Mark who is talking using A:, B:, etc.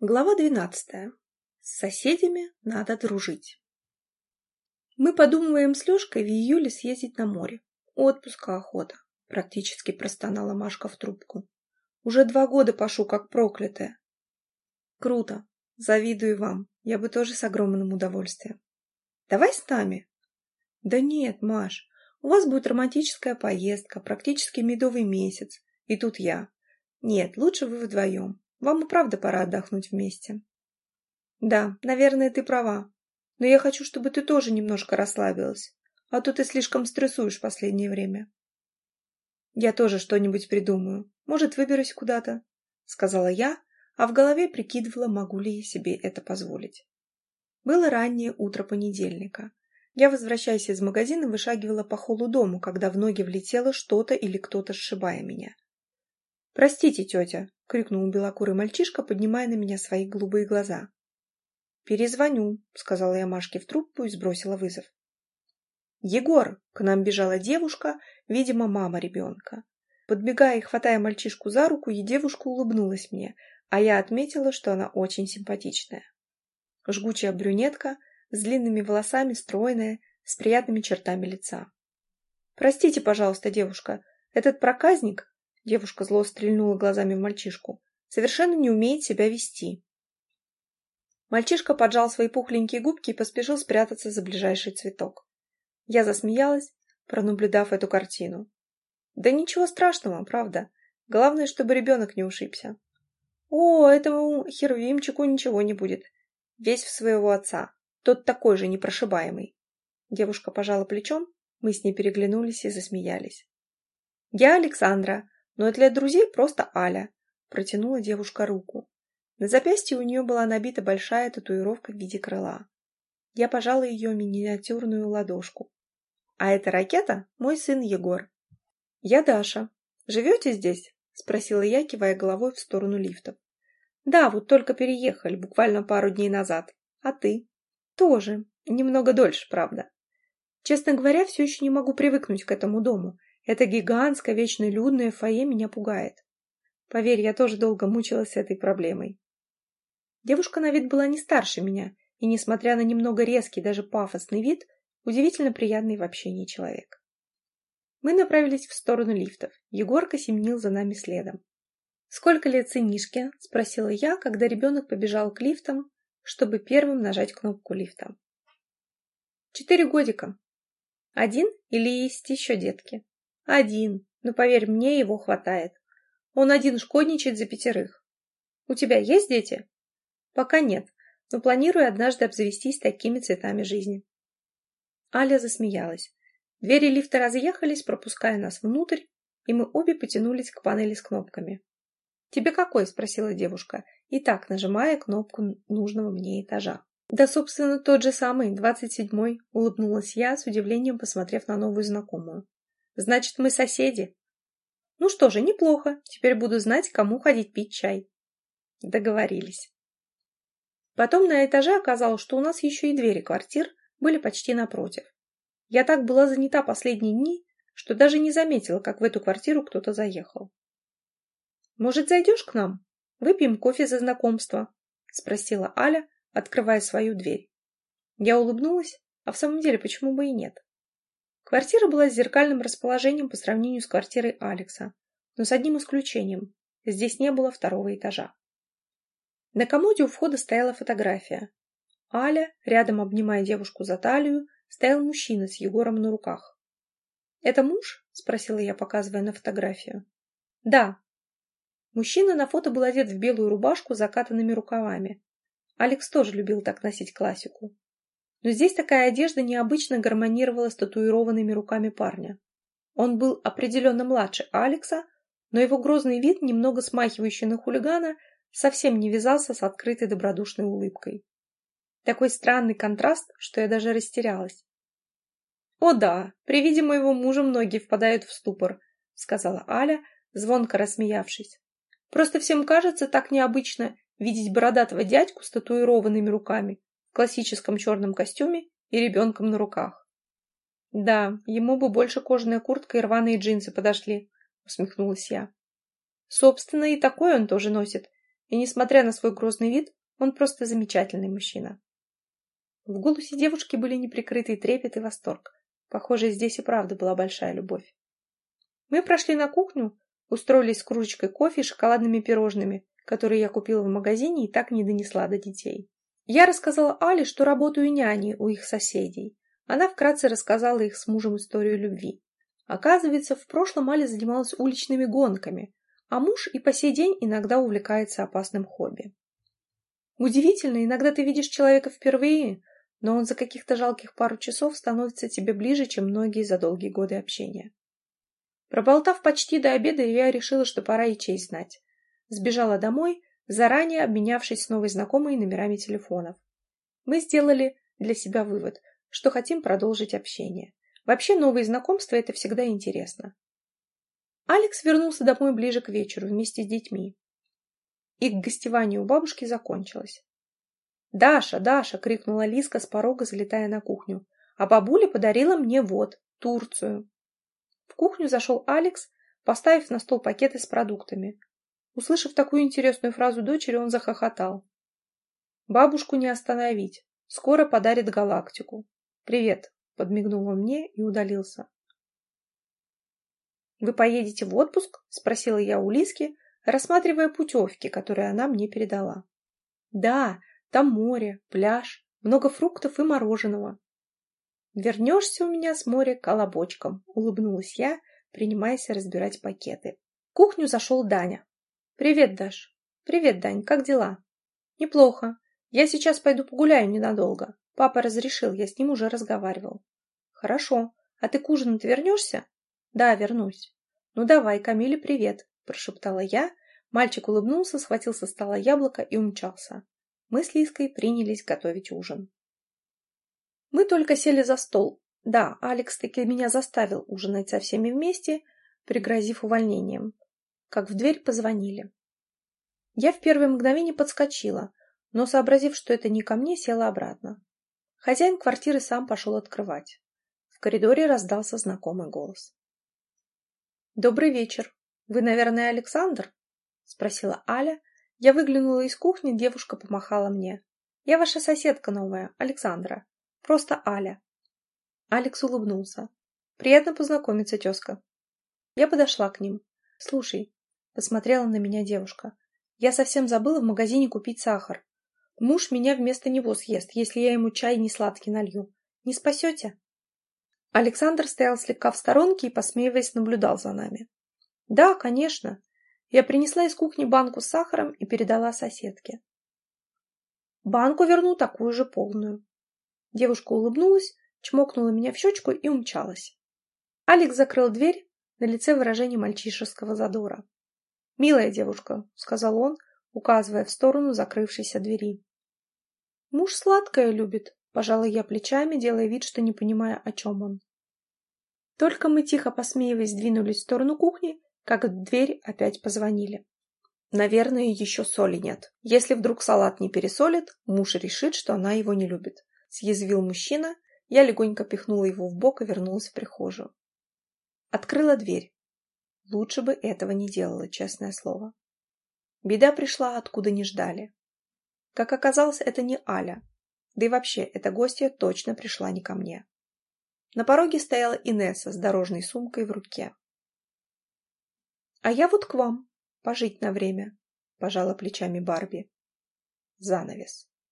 A: Глава двенадцатая. С соседями надо дружить. Мы подумываем с Лёшкой в июле съездить на море. Отпуска охота. Практически простонала Машка в трубку. Уже два года пошу, как проклятая. Круто. Завидую вам. Я бы тоже с огромным удовольствием. Давай с нами. Да нет, Маш. У вас будет романтическая поездка, практически медовый месяц. И тут я. Нет, лучше вы вдвоем. Вам и правда пора отдохнуть вместе. Да, наверное, ты права. Но я хочу, чтобы ты тоже немножко расслабилась. А то ты слишком стрессуешь в последнее время. Я тоже что-нибудь придумаю. Может, выберусь куда-то, сказала я, а в голове прикидывала, могу ли я себе это позволить. Было раннее утро понедельника. Я, возвращаясь из магазина, вышагивала по холу дому, когда в ноги влетело что-то или кто-то сшибая меня. «Простите, тетя!» — крикнул белокурый мальчишка, поднимая на меня свои голубые глаза. «Перезвоню», — сказала я Машке в трубку и сбросила вызов. «Егор!» — к нам бежала девушка, видимо, мама ребенка. Подбегая и хватая мальчишку за руку, и девушка улыбнулась мне, а я отметила, что она очень симпатичная. Жгучая брюнетка, с длинными волосами, стройная, с приятными чертами лица. «Простите, пожалуйста, девушка, этот проказник Девушка зло стрельнула глазами в мальчишку. Совершенно не умеет себя вести. Мальчишка поджал свои пухленькие губки и поспешил спрятаться за ближайший цветок. Я засмеялась, пронаблюдав эту картину. Да ничего страшного, правда. Главное, чтобы ребенок не ушибся. О, этому херувимчику ничего не будет. Весь в своего отца. Тот такой же непрошибаемый. Девушка пожала плечом, мы с ней переглянулись и засмеялись. Я Александра, но для друзей просто Аля. Протянула девушка руку. На запястье у нее была набита большая татуировка в виде крыла. Я пожала ее миниатюрную ладошку. А эта ракета — мой сын Егор. Я Даша. Живете здесь? Спросила я, кивая головой в сторону лифтов. Да, вот только переехали, буквально пару дней назад. А ты? Тоже. Немного дольше, правда. Честно говоря, все еще не могу привыкнуть к этому дому. Это гигантское, вечно людное фойе меня пугает. Поверь, я тоже долго мучилась этой проблемой. Девушка на вид была не старше меня, и, несмотря на немного резкий, даже пафосный вид, удивительно приятный в общении человек. Мы направились в сторону лифтов. Егорка семнил за нами следом. «Сколько лет сынишке?» – спросила я, когда ребенок побежал к лифтам, чтобы первым нажать кнопку лифта. «Четыре годика. Один или есть еще детки?» Один, но поверь мне, его хватает. Он один шкодничает за пятерых. У тебя есть дети? Пока нет, но планирую однажды обзавестись такими цветами жизни. Аля засмеялась. Двери лифта разъехались, пропуская нас внутрь, и мы обе потянулись к панели с кнопками. «Тебе какой?» – спросила девушка, и так нажимая кнопку нужного мне этажа. «Да, собственно, тот же самый, двадцать седьмой», – улыбнулась я, с удивлением посмотрев на новую знакомую. Значит, мы соседи. Ну что же, неплохо. Теперь буду знать, кому ходить пить чай. Договорились. Потом на этаже оказалось, что у нас еще и двери квартир были почти напротив. Я так была занята последние дни, что даже не заметила, как в эту квартиру кто-то заехал. «Может, зайдешь к нам? Выпьем кофе за знакомство?» — спросила Аля, открывая свою дверь. Я улыбнулась, а в самом деле почему бы и нет? Квартира была с зеркальным расположением по сравнению с квартирой Алекса, но с одним исключением. Здесь не было второго этажа. На комоде у входа стояла фотография. Аля, рядом обнимая девушку за талию, стоял мужчина с Егором на руках. «Это муж?» – спросила я, показывая на фотографию. «Да». Мужчина на фото был одет в белую рубашку с закатанными рукавами. Алекс тоже любил так носить классику но здесь такая одежда необычно гармонировала с татуированными руками парня. Он был определенно младше Алекса, но его грозный вид, немного смахивающий на хулигана, совсем не вязался с открытой добродушной улыбкой. Такой странный контраст, что я даже растерялась. «О да, при виде моего мужа многие впадают в ступор», — сказала Аля, звонко рассмеявшись. «Просто всем кажется так необычно видеть бородатого дядьку с татуированными руками, классическом черном костюме и ребенком на руках. «Да, ему бы больше кожаная куртка и рваные джинсы подошли», — усмехнулась я. «Собственно, и такой он тоже носит. И несмотря на свой грозный вид, он просто замечательный мужчина. В голосе девушки были неприкрытый трепет и восторг. Похоже, здесь и правда была большая любовь. Мы прошли на кухню, устроились с кружечкой кофе и шоколадными пирожными, которые я купила в магазине и так не донесла до детей. Я рассказала Але, что работаю няней у их соседей. Она вкратце рассказала их с мужем историю любви. Оказывается, в прошлом Аля занималась уличными гонками, а муж и по сей день иногда увлекается опасным хобби. Удивительно, иногда ты видишь человека впервые, но он за каких-то жалких пару часов становится тебе ближе, чем многие за долгие годы общения. Проболтав почти до обеда, я решила, что пора и честь знать. Сбежала домой, заранее обменявшись с новой знакомой номерами телефонов. Мы сделали для себя вывод, что хотим продолжить общение. Вообще новые знакомства – это всегда интересно. Алекс вернулся домой ближе к вечеру вместе с детьми. Их гостевание у бабушки закончилось. «Даша, Даша!» — крикнула Лиска с порога, залетая на кухню. «А бабуля подарила мне вот, Турцию!» В кухню зашел Алекс, поставив на стол пакеты с продуктами. Услышав такую интересную фразу дочери, он захохотал. «Бабушку не остановить. Скоро подарит галактику. Привет!» — подмигнул он мне и удалился. «Вы поедете в отпуск?» — спросила я у Лиски, рассматривая путевки, которые она мне передала. «Да, там море, пляж, много фруктов и мороженого. Вернешься у меня с моря колобочком, улыбнулась я, принимаясь разбирать пакеты. В кухню зашел Даня. Привет, Даш. Привет, Дань, как дела? Неплохо. Я сейчас пойду погуляю ненадолго. Папа разрешил, я с ним уже разговаривал. Хорошо. А ты к ужину ты вернешься? Да, вернусь. Ну давай, Камиле привет, прошептала я. Мальчик улыбнулся, схватил со стола яблоко и умчался. Мы с Лиской принялись готовить ужин. Мы только сели за стол. Да, Алекс таки меня заставил ужинать со всеми вместе, пригрозив увольнением. Как в дверь позвонили. Я в первое мгновение подскочила, но, сообразив, что это не ко мне, села обратно. Хозяин квартиры сам пошел открывать. В коридоре раздался знакомый голос. «Добрый вечер. Вы, наверное, Александр?» — спросила Аля, я выглянула из кухни, девушка помахала мне. «Я ваша соседка новая, Александра. Просто Аля». Алекс улыбнулся. «Приятно познакомиться, тезка». Я подошла к ним. «Слушай», — посмотрела на меня девушка, «я совсем забыла в магазине купить сахар. Муж меня вместо него съест, если я ему чай не сладкий налью. Не спасете?» Александр стоял слегка в сторонке и, посмеиваясь, наблюдал за нами. «Да, конечно. Я принесла из кухни банку с сахаром и передала соседке. Банку верну такую же полную. Девушка улыбнулась, чмокнула меня в щечку и умчалась. Алекс закрыл дверь, на лице выражение мальчишеского задора. «Милая девушка», — сказал он, указывая в сторону закрывшейся двери. «Муж сладкое любит», — пожала я плечами, делая вид, что не понимая, о чем он. Только мы, тихо посмеиваясь, двинулись в сторону кухни, как в дверь опять позвонили. Наверное, еще соли нет. Если вдруг салат не пересолит, муж решит, что она его не любит. Съязвил мужчина, я легонько пихнула его в бок и вернулась в прихожую. Открыла дверь. Лучше бы этого не делала, честное слово. Беда пришла, откуда не ждали. Как оказалось, это не Аля. Да и вообще, эта гостья точно пришла не ко мне. На пороге стояла Инесса с дорожной сумкой в руке. А я вот к вам, пожить на время, пожала плечами Барби. Занавес.